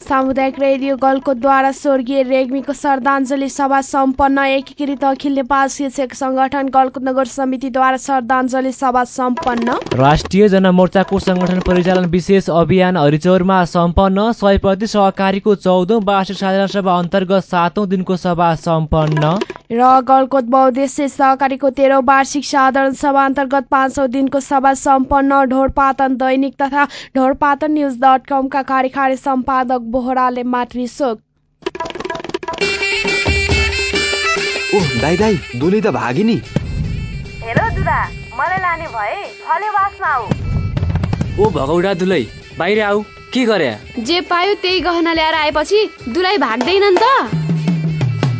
सामुदायिक रेडियो गलकोद्वारा स्वर्गीय रेग्मीको श्रद्धाञ्जली सभा सम्पन्न एकीकृत अखिल नेपाल शिक्षक संगठन गलकुट नगर समितिद्वारा श्रद्धाञ्जली सभा सम्पन्न। राष्ट्रिय जनमोर्चाको संगठन परिचालन विशेष अभियान हरिचौरमा सम्पन्न। सय प्रति सहकारीको चौधौँ वार्षिक साधारण सभा अन्तर्गत सातौँ दिनको सभा सम्पन्न। र गलकोट बहुद्देश्य सहकारीको तेह्रौँ वार्षिक साधारण सभा अन्तर्गत पाँचौँ दिनको सभा सम्पन्न ढोरपातन दैनिक तथा ढोरपातन न्युज डट कमका कार्यकारी सम्पादक बोहराले मातृशोक। ओह दाइ दाइ दुली त भागी नि। हेलो दुदा मलाई लाने भए फले बासमा आऊ। ओ भगौडा दुलै बाहिर आऊ के गरे? जे पायो त्यही गहना ल्याएर आएपछि दुलाई भाग्दैन नि त।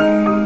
Thank you.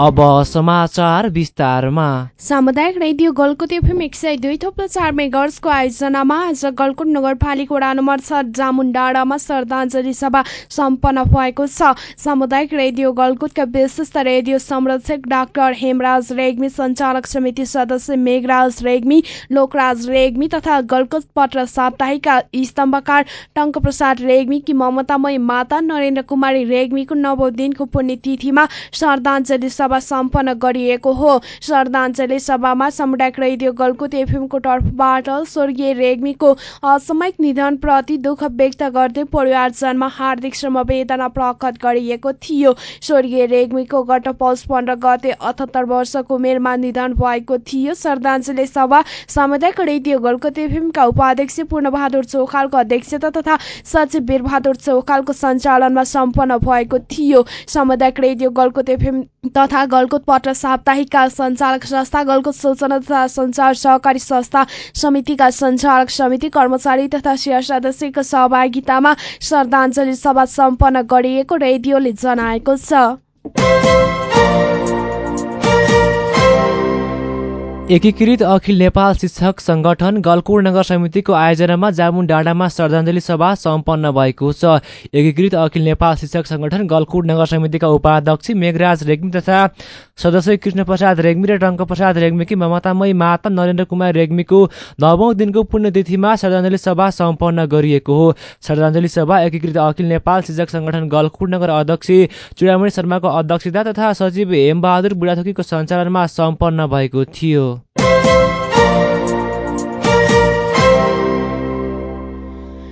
अब समाचार विस्तारमा। सामुदायिक रेडियो गलकुट एफएम एक सय दुई थोप्लो चार मेगर्सको आयोजनामा आज गलकुट नगरपालिका वडा नम्बर छ जामुन डाँडामा श्रद्धाञ्जली सभा सम्पन्न भएको छ। सामुदायिक रेडियो गलकुटका विशिष्ट रेडियो संरक्षक डाक्टर हेमराज रेग्मी सञ्चालक समिति सदस्य मेघराज रेग्मी लोकराज रेग्मी तथा गलकुट पत्र साप्ताहिकका स्तम्भकार टङ्कप्रसाद रेग्मीकी ममतामय माता नरेन्द्र कुमारी रेग्मीको नवौँ दिनको पुण्यतिथिमा श्रद्धाञ्जली सभा सम्पन्न गरिएको हो। श्रद्धाञ्जली सभामा सामुदायिक रेडियो गलकुट एफएमको तर्फबाट स्वर्गीय रेग्मीको असामयिक निधनप्रति दुःख व्यक्त गर्दै परिवारजनमा हार्दिक समवेदना प्रकट गरिएको थियो। स्वर्गीय रेग्मीको गत पौष पन्ध्र गते अठहत्तर वर्षको उमेरमा निधन भएको थियो। श्रद्धाञ्जली सभा सामुदायिक रेडियो गलकुट एफएमका उपाध्यक्ष पूर्णबहादुर चौखालको अध्यक्षता तथा सचिव वीरबहादुर चौखालको सञ्चालनमा सम्पन्न भएको थियो। सामुदायिक रेडियो गलकुट एफएम तथा गलकुट पत्र साप्ताहिकका सञ्चालक संस्था गलकुट सूचना तथा सञ्चार सहकारी संस्था समितिका सञ्चालक समिति कर्मचारी तथा शेयर सदस्यको सहभागितामा श्रद्धाञ्जली सभा सम्पन्न गरिएको रेडियोले जनाएको छ। एकीकृत अखिल नेपाल शिक्षक संगठन गलकुट नगर समितिको आयोजनामा जामुन डाँडामा श्रद्धाञ्जली सभा सम्पन्न भएको छ। एकीकृत अखिल नेपाल शिक्षक संगठन गलकुट नगर समितिका उपाध्यक्ष मेघराज रेग्मी तथा सदस्य कृष्णप्रसाद रेग्मी र टङ्कप्रसाद रेग्मीकी ममतामयी माता नरेन्द्र कुमार रेग्मीको नवौँ दिनको पुण्यतिथिमा श्रद्धाञ्जली सभा सम्पन्न गरिएको हो। श्रद्धाञ्जली सभा एकीकृत अखिल नेपाल शिक्षक संगठन गलकुट नगर अध्यक्ष चुडामणि शर्माको अध्यक्षता तथा सचिव हेमबहादुर बुढाथोकीको सञ्चालनमा सम्पन्न भएको थियो।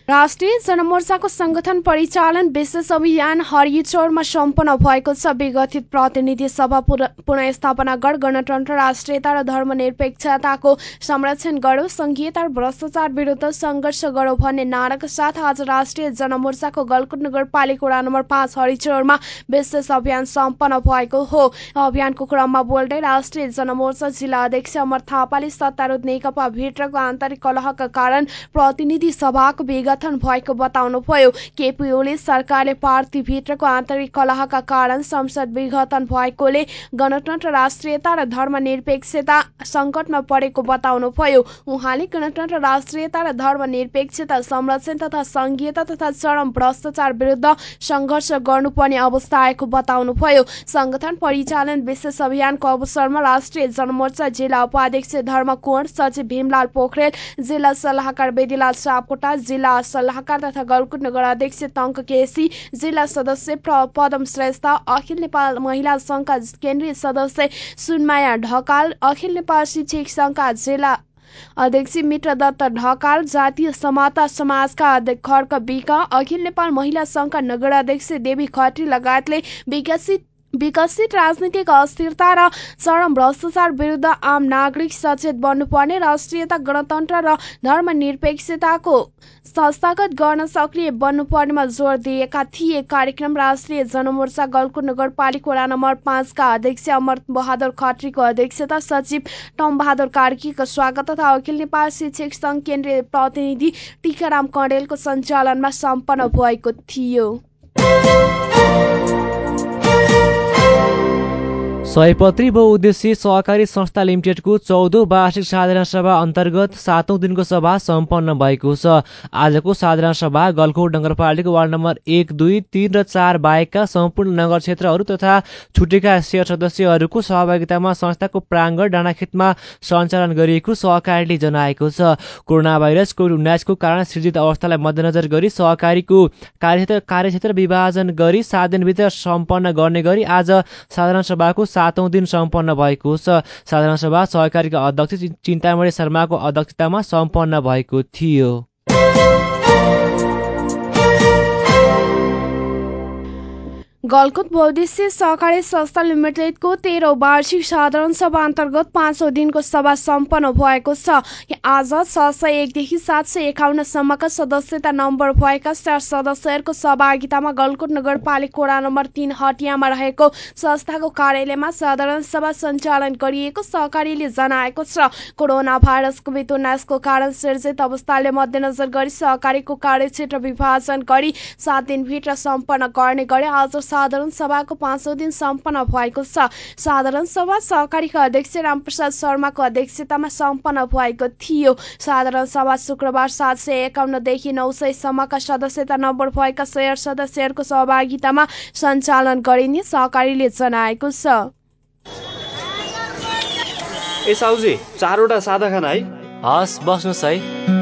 राष्ट्रिय जनमोर्चाको संगठन परिचालन विशेष अभियान हरिचौरमा सम्पन्न भएको छ। विगठित प्रतिनिधि सभा पुनस्थापना गढ गणतन्त्र राष्ट्रियता र धर्मनिरपेक्षताको संरक्षण गरौँ संघीयता र भ्रष्टाचार विरुद्ध सङ्घर्ष गरौँ भन्ने नाराका साथ आज राष्ट्रिय जनमोर्चाको गलकुट नगरपालिका वडा नम्बर पाँच हरिचौरमा विशेष अभियान सम्पन्न भएको हो। अभियानको क्रममा बोल्दै राष्ट्रिय जनमोर्चा जिल्ला अध्यक्ष अमर थापाले सत्तारूढ नेकपा भित्रको आन्तरिक कलहका कारण प्रतिनिधि सभाको विगत गठन भएको बताउनुभयो केपी ओली सरकारले पार्टीभित्रको आन्तरिक कलहका कारण संसद विघटन भएकोले गणतन्त्र राष्ट्रियता र धर्मनिरपेक्षता सङ्कटमा परेको बताउनुभयो उहाँले गणतन्त्र राष्ट्रियता र धर्मनिरपेक्षता संरक्षण तथा संघीयता तथा चरम भ्रष्टाचार विरुद्ध सङ्घर्ष गर्नुपर्ने अवस्था आएको बताउनुभयो संगठन परिचालन विशेष अभियानको अवसरमा राष्ट्रिय जनमोर्चा जिल्ला उपाध्यक्ष धर्म कुँवर सचिव भीमलाल पोखरेल जिल्ला सल्लाहकार वेदीलाल सापकोटा जिल्ला सल्लाहकार तथा गलकुट नगर अध्यक्ष टङ्क केसी जिल्ला सदस्य पदम श्रेष्ठ अखिल नेपाल महिला सङ्घका केन्द्रीय सदस्य सुनमाया ढकाल अखिल नेपाल शिक्षक सङ्घका जिल्ला अध्यक्ष मित्र दत्त ढकाल जातीय समता समाजका खड्क बिका अखिल नेपाल महिला सङ्घका नगर अध्यक्ष देवी खत्री लगायतले विकसित विकसित राजनीतिक अस्थिरता र चरम भ्रष्टाचार विरुद्ध आम नागरिक सचेत बन्नुपर्ने राष्ट्रियता गणतन्त्र र धर्मनिरपेक्षताको संस्थागत गर्न सक्रिय बन्नुपर्नेमा जोड दिएका थिए। कार्यक्रम राष्ट्रिय जनमोर्चा गलकुट नगरपालिका वडा नम्बर पाँचका अध्यक्ष अमर बहादुर खत्रीको अध्यक्षता सचिव टम बहादुर कार्कीको स्वागत तथा अखिल नेपाल शिक्षक सङ्घ केन्द्रीय प्रतिनिधि टिकाराम कणेलको सञ्चालनमा सम्पन्न भएको थियो। सयपत्री बहुउद्देश्य सहकारी संस्था लिमिटेडको चौधौँ वार्षिक साधारण सभा अन्तर्गत सातौँ दिनको सभा सम्पन्न भएको छ। आजको साधारण सभा गलकोट नगरपालिका वार्ड नम्बर एक दुई तिन र चार बाहेकका सम्पूर्ण नगर क्षेत्रहरू तथा छुटेका सेयर सदस्यहरूको सहभागितामा संस्थाको प्राङ्गण डाँडाखेतमा सञ्चालन गरिएको सहकारीले जनाएको छ। कोरोना भाइरस कोभिड उन्नाइसको कारण सृजित अवस्थालाई मध्यनजर गरी सहकारीको कार्यक्षेत्र कार्यक्षेत्र विभाजन गरी सात दिनभित्र सम्पन्न गर्ने गरी आज साधारण सभाको सातौँ दिन सम्पन्न भएको साधारण सभा सहकारीका अध्यक्ष चिन्तामणि शर्माको अध्यक्षतामा सम्पन्न भएको थियो। गलकुट बहुद्देश्य सहकारी संस्था लिमिटेडको तेह्रौँ वार्षिक साधारण सभा अन्तर्गत पाँचौँ दिनको सभा सम्पन्न भएको छ। आज छ सय एकदेखि सात सय एकाउन्नसम्मका सदस्यता नम्बर भएका चार सदस्यहरूको सहभागितामा गलकुट नगरपालिका वडा नम्बर तिन हटियामा रहेको संस्थाको कार्यालयमा साधारण सभा सञ्चालन गरिएको सहकारीले जनाएको छ। कोरोना भाइरस कोभिड कारण सिर्जित अवस्थाले मध्यनजर गरी सहकारीको कार्यक्षेत्र विभाजन गरी सात दिनभित्र सम्पन्न गर्ने गरी आज साधारण सभाको पाँचौँ दिन सम्पन्न भएको छ। साधारण सभा सहकारीका अध्यक्ष रामप्रसाद शर्माको अध्यक्षतामा सम्पन्न भएको थियो। साधारण सभा शुक्रबार सात सय एकाउन्नदेखि नौ सयसम्मका सदस्यता नम्बर भएका शेयर सदस्यहरूको सहभागितामा सञ्चालन गरिने सहकारीले जनाएको छ। ए साउजी चारवटा सादा खाना है? हस् बस्नुहोस् है।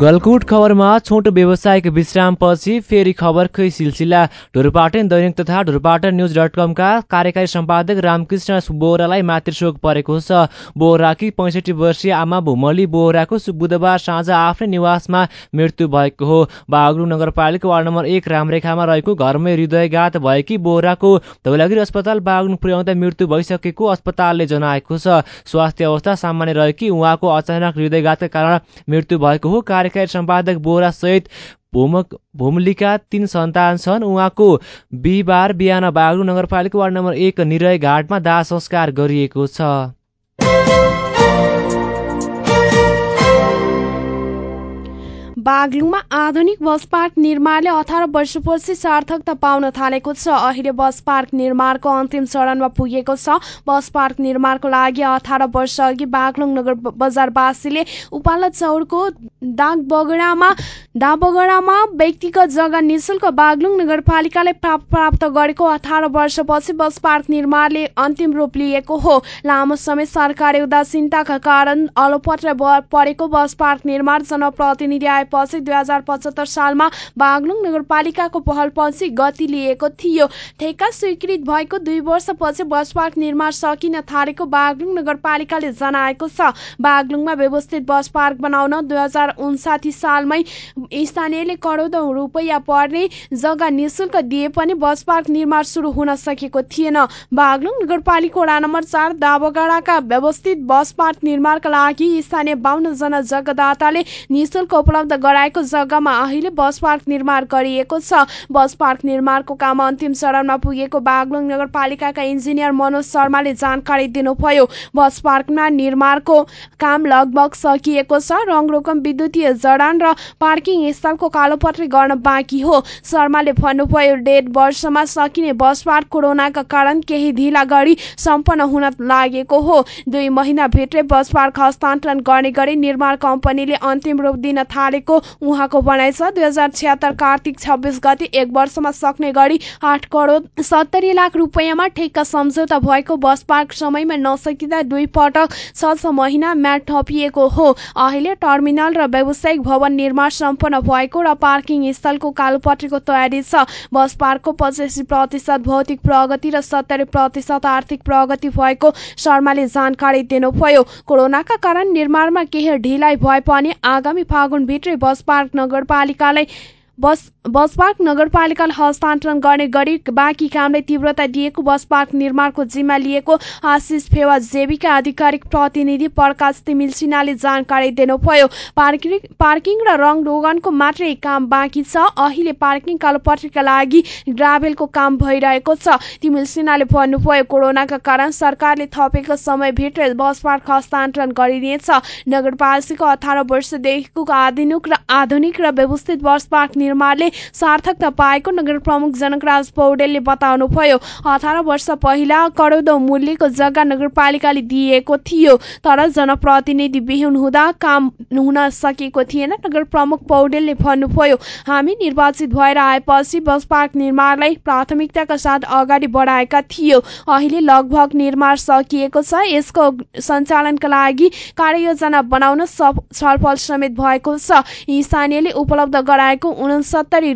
गलकुट खबरमा छोटो व्यावसायिक विश्रामपछि फेरि खबरकै सिलसिला। ढुरपाटन दैनिक तथा ढुरपाटन न्युज डट कमका कार्यकारी सम्पादक रामकृष्ण बोहरालाई मातृशोक परेको छ बोहराकी पैँसठी वर्षीय आमा भुमली बोहराको बुधबार साँझ आफ्नै निवासमा मृत्यु भएको हो। बागलुङ नगरपालिका वार्ड नम्बर एक रामरेखामा रहेको घरमै हृदयघात भएकी बोहराको धौलागिरी अस्पताल बागलुङ पुर्याउँदा मृत्यु भइसकेको अस्पतालले जनाएको छ। स्वास्थ्य अवस्था सामान्य रहेकी उहाँको अचानक हृदयघातका कारण मृत्यु भएको हो। कार्यकारी सम्पादक बोरा सहित भूमक भूमलिका तीन सन्तान छन्। उहाँको बिहिबार बिहान बागलुङ नगरपालिका वार्ड नम्बर एक निरय घाटमा दाह संस्कार गरिएको छ। बागलुङमा आधुनिक बस पार्क निर्माणले अठार वर्षपछि सार्थकता पाउन थालेको छ। अहिले बस पार्क निर्माणको अन्तिम चरणमा पुगेको छ। बस पार्क निर्माणको लागि अठार वर्ष अघि बागलुङ नगर बजारवासीले उपाला चौरको दाग बगडामा दाबगडामा व्यक्तिगत जग्गा निशुल्क बागलुङ नगरपालिकाले प्राप्त गरेको अठार वर्षपछि बस पार्क निर्माणले अन्तिम रूप लिएको हो। लामो समय सरकारी उदासीनताका कारण अलपत्र परेको बस पार्क निर्माण जनप्रतिनिधि आएपछि दुई हजार पचहत्तर सालमा बागलुङ नगरपालिकाको पहलपछि गति लिएको थियो। ठेक्का स्वीकृत भएको दुई वर्षपछि बस पार्क निर्माण सकिन थालेको बागलुङ नगरपालिकाले जनाएको छ। बागलुङमा व्यवस्थित बस पार्क बनाउन दुई हजार उन्साठी सालमै स्थानीयले करोडौँ रुपियाँ पर्ने जग्गा निशुल्क दिए पनि बस पार्क निर्माण सुरु हुन सकेको थिएन। बागलुङ नगरपालिका वडा नम्बर चार दाबगडाका व्यवस्थित बस पार्क निर्माणका लागि स्थानीय बाहन्न जना जग्गादाताले निशुल्क उपलब्ध गराएको जग्गामा अहिले बस पार्क निर्माण गरिएको छ। बस पार्क निर्माणको काम अन्तिम चरणमा पुगेको बागलुङ नगरपालिकाका इन्जिनियर मनोज शर्माले जानकारी दिनुभयो। बस पार्कमा निर्माणको काम लगभग सकिएको छ। रङ रोकम विद्युतीय जडान र पार्किङ स्थलको कालोपत्री गर्न बाँकी हो। शर्माले भन्नुभयो डेढ वर्षमा सकिने बस पार्क कोरोनाका कारण केही ढिला गरी सम्पन्न हुन लागेको हो। दुई महिनाभित्रै बस पार्क हस्तान्तरण गर्ने गरी निर्माण कम्पनीले अन्तिम रूप दिन थालेको उहाँको भनाइ छ दुई हजार छिहत्तर कार्तिक छब्बिस गति एक वर्षमा सक्ने गरी आठ करोड सत्तरी लाख रुपियाँमा ठेक्का सम्झौता भएको बस पार्क समयमा नसकिँदा दुई पटक छ छ महिना म्याट थपिएको हो। अहिले टर्मिनल र व्यावसायिक भवन निर्माण सम्पन्न भएको र पार्किङ स्थलको कालोपत्रीको तयारी छ। बस पार्कको पचासी प्रतिशत भौतिक प्रगति र सत्तरी प्रतिशत आर्थिक प्रगति भएको शर्माले जानकारी दिनुभयो। कोरोनाका कारण निर्माणमा केही ढिलाइ भए पनि आगामी फागुनभित्रै बस पार्क नगरपालिकालाई बस बस पार्क नगरपालिकाले हस्तान्तरण गर्ने गरी बाँकी कामलाई तीव्रता दिएको बस पार्क निर्माणको जिम्मा लिएको आशिष फेवा जेबीका आधिकारिक प्रतिनिधि प्रकाश तिमिल सिन्हाले जानकारी दिनुभयो। पार्किङ र रङ रोगनको मात्रै काम बाँकी छ। अहिले पार्किङ कालोपत्रीका लागि ग्राभेलको काम भइरहेको छ। तिमिल सिन्हाले भन्नुभयो कोरोनाका कारण सरकारले थपेको समयभित्र बस पार्क हस्तान्तरण गरिनेछ। नगरपालिकाको अठार वर्षदेखिको आधुनिक र आधुनिक र व्यवस्थित बस पार्क निर्माणले सार्थकता पाएको नगर प्रमुख जनकराज पौडेलले बताउनुभयो। अठार वर्ष पहिला करोडौँ मूल्यको जग्गा नगरपालिकाले दिएको थियो तर जनप्रतिनिधि विहीन हुँदा काम हुन सकेको थिएन नगर प्रमुख पौडेलले भन्नुभयो। हामी निर्वाचित भएर आएपछि बस पार्क निर्माणलाई प्राथमिकताका साथ अगाडि बढाएका थियो। अहिले लगभग निर्माण सकिएको छ। यसको सञ्चालनका लागि कार्ययोजना बनाउन छलफल समेत भएको छ। स्थानीयले उपलब्ध गराएको उनसत्तरी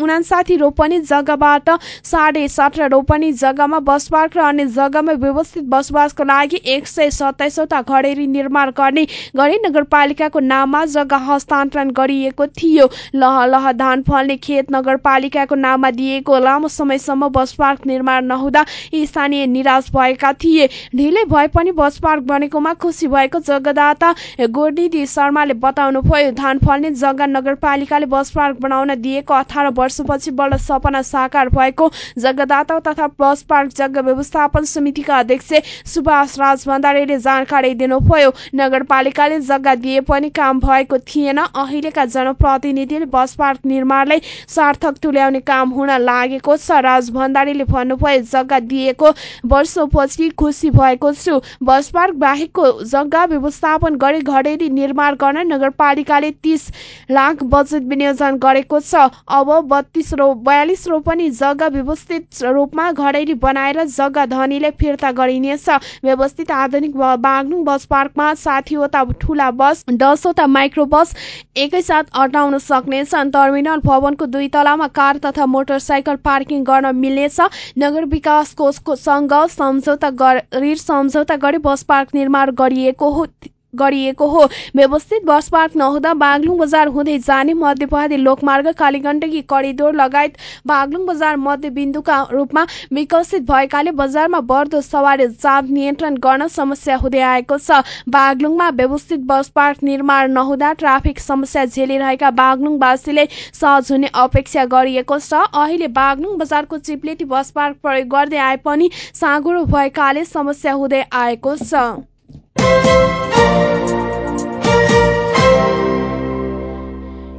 उनासाठी रोपनी जग्गाबाट साढे सत्र रोपनी जग्गामा बस पार्क र अन्य जग्गामा व्यवस्थित बसोबासको लागि एक सय सत्ताइसवटा घडेरी निर्माण गर्ने गरी नगरपालिकाको नाममा जग्गा हस्तान्तरण गरिएको थियो। लह लह धान फल्ने खेत नगरपालिकाको नाममा दिएको लामो समयसम्म बस पार्क निर्माण नहुँदा स्थानीय निराश भएका थिए। ढिलै भए पनि बस पार्क बनेकोमा खुसी भएको जग्गादाता गोर्निदी शर्माले बताउनुभयो धान फल्ने जग्गा नगरपालिकाले बस पार्क बनाउन दिएको अठार वर्षपछि बल्ल सपना साकार भएको जग्गादाता तथा बस पार्क जग्गा व्यवस्थापन समितिका अध्यक्ष सुभाष राज भण्डारीले जानकारी दिनुभयो। नगरपालिकाले जग्गा दिए पनि काम भएको थिएन। अहिलेका जनप्रतिनिधिले बस पार्क निर्माणलाई सार्थक तुल्याउने काम हुन लागेको छ। राज भण्डारीले भन्नुभयो जग्गा दिएको वर्षपछि खुसी भएको छु। बस पार्क बाहेकको जग्गा व्यवस्थापन गरी घडेरी निर्माण गर्न नगरपालिकाले तीस लाख बजेट विनियोजन गरेको छ। अब बत्तीस रो बयालिस रोपनी जग्गा व्यवस्थित रूपमा घडेरी बनाएर जग्गा धनीले फिर्ता गरिनेछ। व्यवस्थित आधुनिक बागलुङ बस पार्कमा साठीवटा ठुला बस दसवटा माइक्रो बस एकैसाथ अटाउन सक्नेछन्। टर्मिनल भवनको दुई तलामा कार तथा मोटरसाइकल पार्किङ गर्न मिल्नेछ। नगर विकास कोषको सँग सम्झौता ऋण सम्झौता गरी बस पार्क निर्माण गरिएको हो। गरिएको हो। व्यवस्थित बस पार्क नहुँदा बागलुङ बजार हुँदै जाने मध्यपहाडी लोकमार्ग कालीगण्डकी करिडोर लगायत बागलुङ बजार मध्यबिन्दुका रूपमा विकसित भएकाले बजारमा बढ्दो सवारी चाप नियन्त्रण गर्न समस्या हुँदै आएको छ। बागलुङमा व्यवस्थित बस पार्क निर्माण नहुँदा ट्राफिक समस्या झेलिरहेका बागलुङवासीले सहज हुने अपेक्षा गरिएको छ। अहिले बागलुङ बजारको चिप्लेटी बस पार्क प्रयोग गर्दै आए पनि साँगुरो भएकाले समस्या हुँदै आएको छ।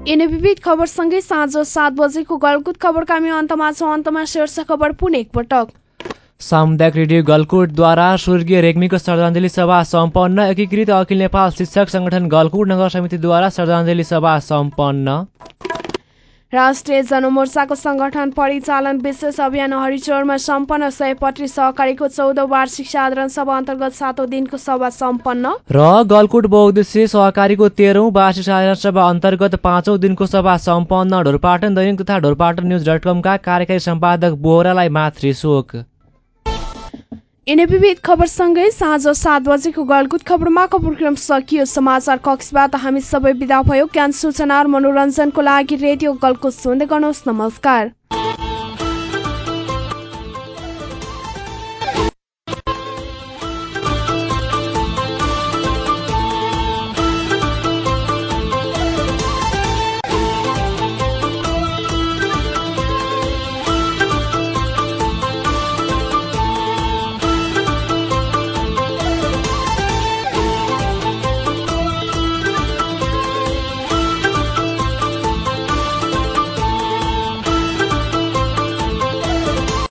यिनै विविध खबरसँगै साँझ सात बजेको गलकुट खबरका हामी अन्तमा छौँ। अन्तमा शीर्ष खबर पुनः एकपटक। सामुदायिक रेडियो गलकुटद्वारा स्वर्गीय रेग्मीको श्रद्धाञ्जली सभा सम्पन्न। एकीकृत अखिल नेपाल शिक्षक संगठन गलकुट नगर समितिद्वारा श्रद्धाञ्जली सभा सम्पन्न। राष्ट्रिय जनमोर्चाको संगठन परिचालन विशेष अभियान हरिचौरमा सम्पन्न सयपत्री सहकारीको चौध वार्षिक साधारण सभा अन्तर्गत सातौं दिनको सभा सम्पन्न। र गलकुट बहुद्देश्य सहकारीको तेह्रौं वार्षिक साधारण सभा अन्तर्गत पाँचौं दिनको सभा सम्पन्न। ढोरपाटन दैनिक तथा ढोरपाटन न्युज डट कमका कार्यकारी सम्पादक बोहरालाई मातृ शोक यिनै विविध खबरसँगै साँझ सात बजेको गलकुट खबरमा खबरक्रम सकियो समाचार कक्षबाट हामी सबै विदा भयो ज्ञान सूचना र मनोरञ्जनको लागि रेडियो गलकुट सुन्दै गर्नुहोस् नमस्कार